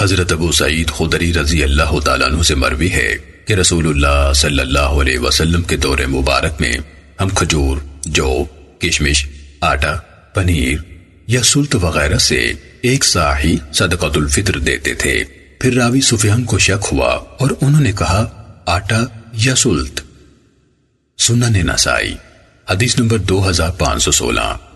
حضرت ابو سعید خدری رضی اللہ تعالیٰ عنہ سے مروی ہے کہ رسول اللہ صلی اللہ علیہ وسلم کے دور مبارک میں ہم کھجور، جو، کشمش، آٹا، پنیر یا سلط وغیرہ سے ایک ساحی صدقۃ الفطر دیتے تھے۔ پھر راوی سفیان کو شک ہوا اور انہوں نے کہا، آٹا یا سلط سنن نسائی، حدیث نمبر دو ہزار پانچ سو سولہ۔